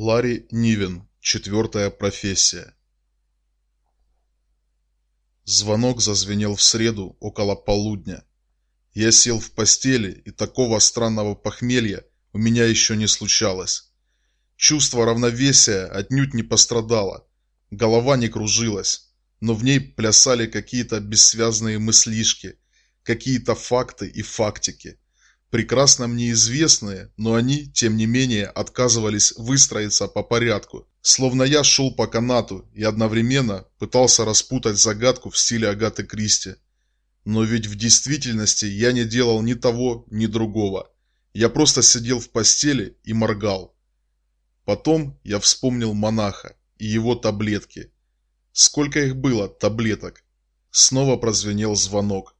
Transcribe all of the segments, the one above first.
Ларри Нивен. Четвертая профессия. Звонок зазвенел в среду около полудня. Я сел в постели, и такого странного похмелья у меня еще не случалось. Чувство равновесия отнюдь не пострадало. Голова не кружилась, но в ней плясали какие-то бессвязные мыслишки, какие-то факты и фактики прекрасно мне известные, но они, тем не менее, отказывались выстроиться по порядку. Словно я шел по канату и одновременно пытался распутать загадку в стиле Агаты Кристи. Но ведь в действительности я не делал ни того, ни другого. Я просто сидел в постели и моргал. Потом я вспомнил монаха и его таблетки. Сколько их было, таблеток? Снова прозвенел звонок.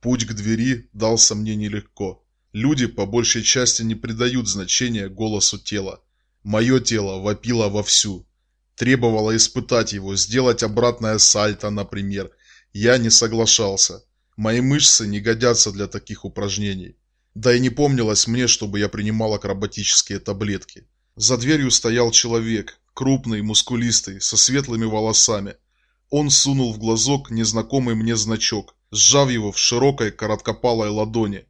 Путь к двери дался мне нелегко. Люди по большей части не придают значения голосу тела. Мое тело вопило вовсю. Требовало испытать его, сделать обратное сальто, например. Я не соглашался. Мои мышцы не годятся для таких упражнений. Да и не помнилось мне, чтобы я принимал акробатические таблетки. За дверью стоял человек, крупный, мускулистый, со светлыми волосами. Он сунул в глазок незнакомый мне значок, сжав его в широкой короткопалой ладони.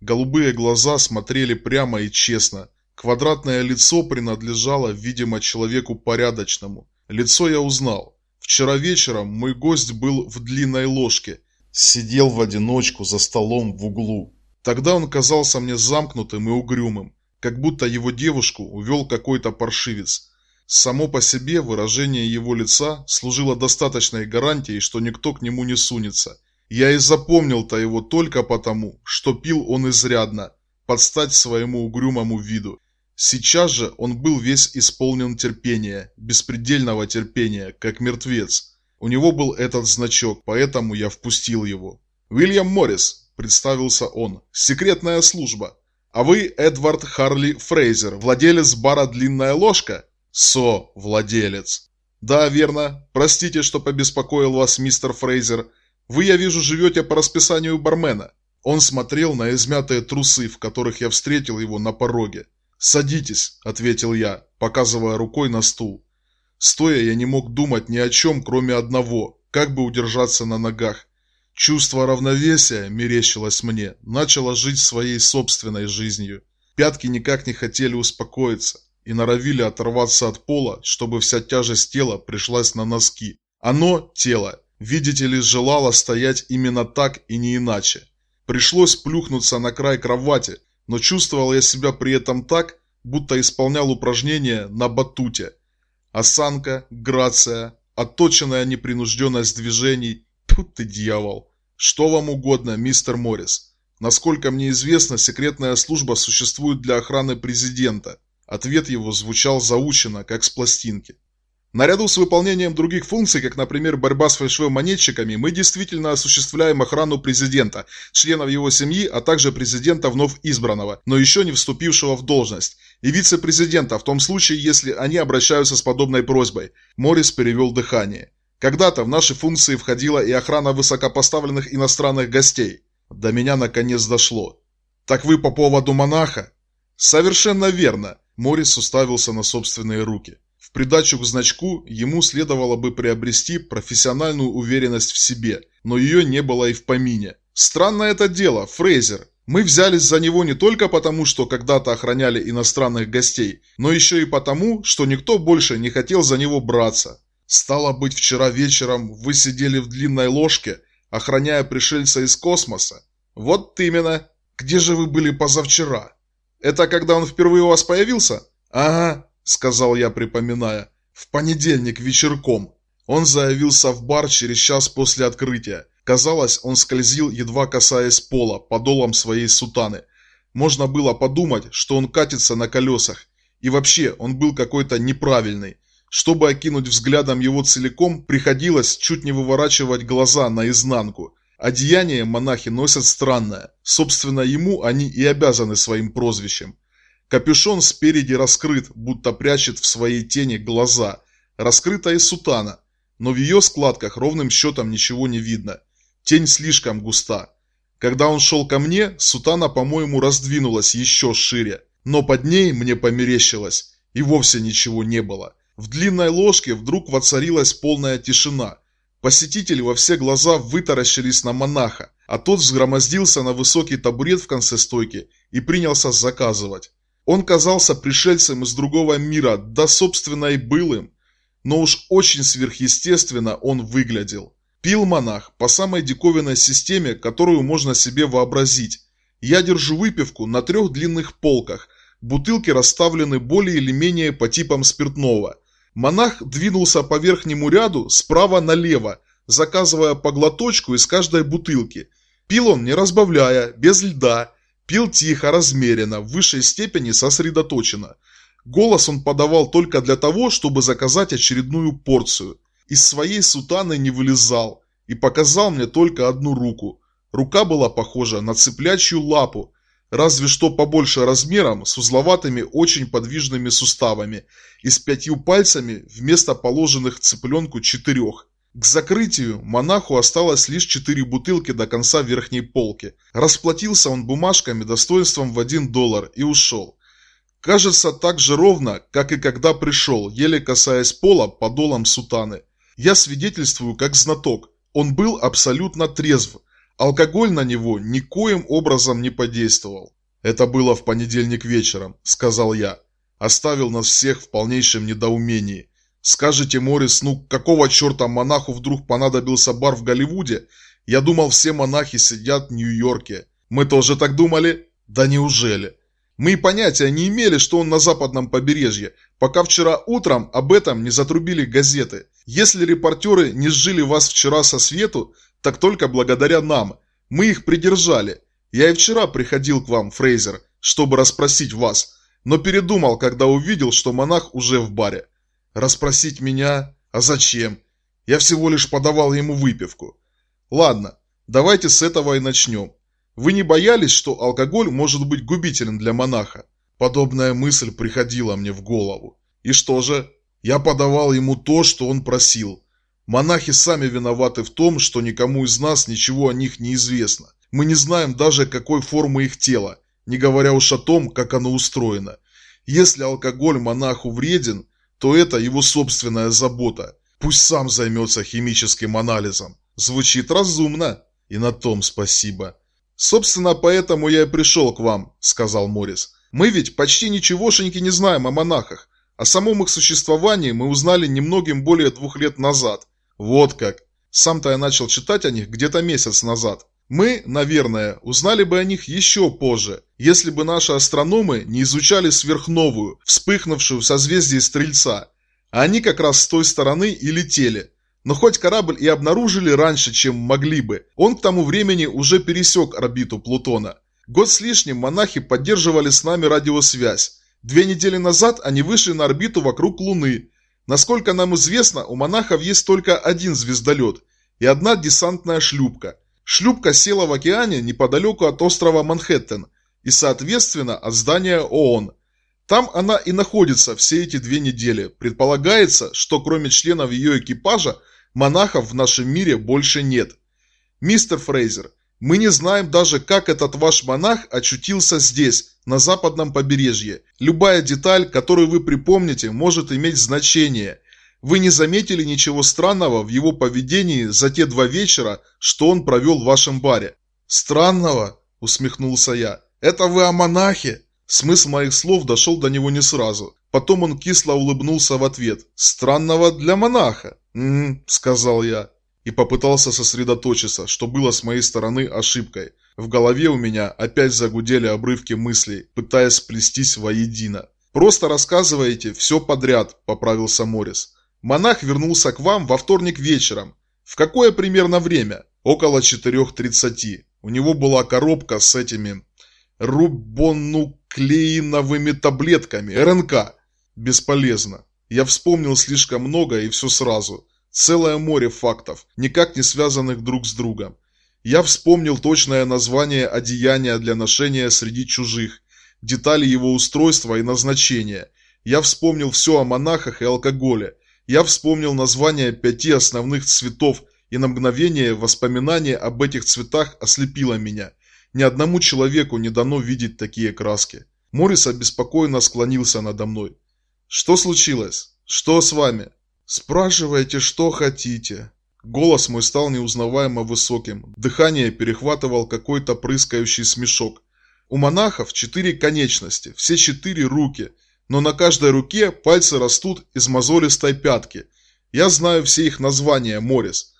Голубые глаза смотрели прямо и честно. Квадратное лицо принадлежало, видимо, человеку порядочному. Лицо я узнал. Вчера вечером мой гость был в длинной ложке. Сидел в одиночку за столом в углу. Тогда он казался мне замкнутым и угрюмым, как будто его девушку увел какой-то паршивец. Само по себе выражение его лица служило достаточной гарантией, что никто к нему не сунется – я и запомнил-то его только потому, что пил он изрядно, под стать своему угрюмому виду. Сейчас же он был весь исполнен терпения, беспредельного терпения, как мертвец. У него был этот значок, поэтому я впустил его. «Уильям Моррис», – представился он, – «секретная служба. А вы Эдвард Харли Фрейзер, владелец бара «Длинная ложка»?» «Со, владелец». «Да, верно. Простите, что побеспокоил вас, мистер Фрейзер. Вы, я вижу, живете по расписанию бармена». Он смотрел на измятые трусы, в которых я встретил его на пороге. «Садитесь», — ответил я, показывая рукой на стул. Стоя я не мог думать ни о чем, кроме одного, как бы удержаться на ногах. Чувство равновесия, мерещилось мне, начало жить своей собственной жизнью. Пятки никак не хотели успокоиться и норовили оторваться от пола, чтобы вся тяжесть тела пришлась на носки. Оно, тело, видите ли, желала стоять именно так и не иначе. Пришлось плюхнуться на край кровати, но чувствовал я себя при этом так, будто исполнял упражнения на батуте. Осанка, грация, отточенная непринужденность движений. Тут ты дьявол. Что вам угодно, мистер Моррис. Насколько мне известно, секретная служба существует для охраны президента. Ответ его звучал заучено, как с пластинки. Наряду с выполнением других функций, как, например, борьба с фальшивомонетчиками, мы действительно осуществляем охрану президента, членов его семьи, а также президента вновь избранного, но еще не вступившего в должность, и вице-президента в том случае, если они обращаются с подобной просьбой. Моррис перевел дыхание. Когда-то в наши функции входила и охрана высокопоставленных иностранных гостей. До меня наконец дошло. «Так вы по поводу монаха?» «Совершенно верно», – Моррис уставился на собственные руки. В придачу к значку ему следовало бы приобрести профессиональную уверенность в себе, но ее не было и в помине. Странно это дело, Фрейзер. Мы взялись за него не только потому, что когда-то охраняли иностранных гостей, но еще и потому, что никто больше не хотел за него браться. Стало быть, вчера вечером вы сидели в длинной ложке, охраняя пришельца из космоса? Вот именно. Где же вы были позавчера? Это когда он впервые у вас появился? Ага, сказал я, припоминая. «В понедельник вечерком». Он заявился в бар через час после открытия. Казалось, он скользил, едва касаясь пола, подолом своей сутаны. Можно было подумать, что он катится на колесах. И вообще, он был какой-то неправильный. Чтобы окинуть взглядом его целиком, приходилось чуть не выворачивать глаза наизнанку. Одеяние монахи носят странное. Собственно, ему они и обязаны своим прозвищем. Капюшон спереди раскрыт, будто прячет в своей тени глаза. Раскрыта и сутана, но в ее складках ровным счетом ничего не видно. Тень слишком густа. Когда он шел ко мне, сутана, по-моему, раздвинулась еще шире. Но под ней, мне померещилось, и вовсе ничего не было. В длинной ложке вдруг воцарилась полная тишина. Посетители во все глаза вытаращились на монаха, а тот взгромоздился на высокий табурет в конце стойки и принялся заказывать. Он казался пришельцем из другого мира, да собственно и был им. Но уж очень сверхъестественно он выглядел. Пил монах по самой диковинной системе, которую можно себе вообразить. Я держу выпивку на трех длинных полках. Бутылки расставлены более или менее по типам спиртного. Монах двинулся по верхнему ряду справа налево, заказывая по глоточку из каждой бутылки. Пил он не разбавляя, без льда. Пил тихо, размеренно, в высшей степени сосредоточенно. Голос он подавал только для того, чтобы заказать очередную порцию. Из своей сутаны не вылезал и показал мне только одну руку. Рука была похожа на цыплячью лапу, разве что побольше размером, с узловатыми очень подвижными суставами и с пятью пальцами вместо положенных цыпленку четырех. К закрытию монаху осталось лишь четыре бутылки до конца верхней полки. Расплатился он бумажками достоинством в один доллар и ушел. Кажется, так же ровно, как и когда пришел, еле касаясь пола подолом сутаны. Я свидетельствую как знаток. Он был абсолютно трезв. Алкоголь на него никоим образом не подействовал. «Это было в понедельник вечером», — сказал я. Оставил нас всех в полнейшем недоумении. Скажете, Морис, ну какого черта монаху вдруг понадобился бар в Голливуде? Я думал, все монахи сидят в Нью-Йорке. Мы тоже так думали? Да неужели? Мы и понятия не имели, что он на западном побережье, пока вчера утром об этом не затрубили газеты. Если репортеры не сжили вас вчера со свету, так только благодаря нам. Мы их придержали. Я и вчера приходил к вам, Фрейзер, чтобы расспросить вас, но передумал, когда увидел, что монах уже в баре. Расспросить меня? А зачем? Я всего лишь подавал ему выпивку. Ладно, давайте с этого и начнем. Вы не боялись, что алкоголь может быть губителен для монаха? Подобная мысль приходила мне в голову. И что же? Я подавал ему то, что он просил. Монахи сами виноваты в том, что никому из нас ничего о них не известно. Мы не знаем даже, какой формы их тела, не говоря уж о том, как оно устроено. Если алкоголь монаху вреден, то это его собственная забота. Пусть сам займется химическим анализом. Звучит разумно. И на том спасибо. Собственно, поэтому я и пришел к вам, сказал Морис. Мы ведь почти ничегошеньки не знаем о монахах. О самом их существовании мы узнали немногим более двух лет назад. Вот как. Сам-то я начал читать о них где-то месяц назад. Мы, наверное, узнали бы о них еще позже, если бы наши астрономы не изучали сверхновую, вспыхнувшую в созвездии Стрельца. А они как раз с той стороны и летели. Но хоть корабль и обнаружили раньше, чем могли бы, он к тому времени уже пересек орбиту Плутона. Год с лишним монахи поддерживали с нами радиосвязь. Две недели назад они вышли на орбиту вокруг Луны. Насколько нам известно, у монахов есть только один звездолет и одна десантная шлюпка – Шлюпка села в океане неподалеку от острова Манхэттен и, соответственно, от здания ООН. Там она и находится все эти две недели. Предполагается, что кроме членов ее экипажа, монахов в нашем мире больше нет. Мистер Фрейзер, мы не знаем даже, как этот ваш монах очутился здесь, на западном побережье. Любая деталь, которую вы припомните, может иметь значение – вы не заметили ничего странного в его поведении за те два вечера, что он провел в вашем баре?» «Странного?» – усмехнулся я. «Это вы о монахе?» Смысл моих слов дошел до него не сразу. Потом он кисло улыбнулся в ответ. «Странного для монаха?» «М-м», сказал я. И попытался сосредоточиться, что было с моей стороны ошибкой. В голове у меня опять загудели обрывки мыслей, пытаясь сплестись воедино. «Просто рассказывайте все подряд», – поправился Морис. Монах вернулся к вам во вторник вечером. В какое примерно время? Около 4.30. У него была коробка с этими рубонуклеиновыми таблетками, РНК. Бесполезно. Я вспомнил слишком много и все сразу. Целое море фактов, никак не связанных друг с другом. Я вспомнил точное название одеяния для ношения среди чужих, детали его устройства и назначения. Я вспомнил все о монахах и алкоголе, я вспомнил название пяти основных цветов, и на мгновение воспоминание об этих цветах ослепило меня. Ни одному человеку не дано видеть такие краски. Морис обеспокоенно склонился надо мной. Что случилось? Что с вами? Спрашивайте, что хотите. Голос мой стал неузнаваемо высоким. Дыхание перехватывал какой-то прыскающий смешок. У монахов четыре конечности, все четыре руки, но на каждой руке пальцы растут из мозолистой пятки. Я знаю все их названия, Морис.